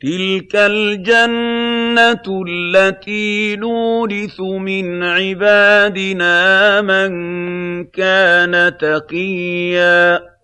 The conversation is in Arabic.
تِلْكَ الْجَنَّةُ الَّتِي نُورِثُ مِنْ عِبَادِنَا مَن كَانَ تَقِيًّا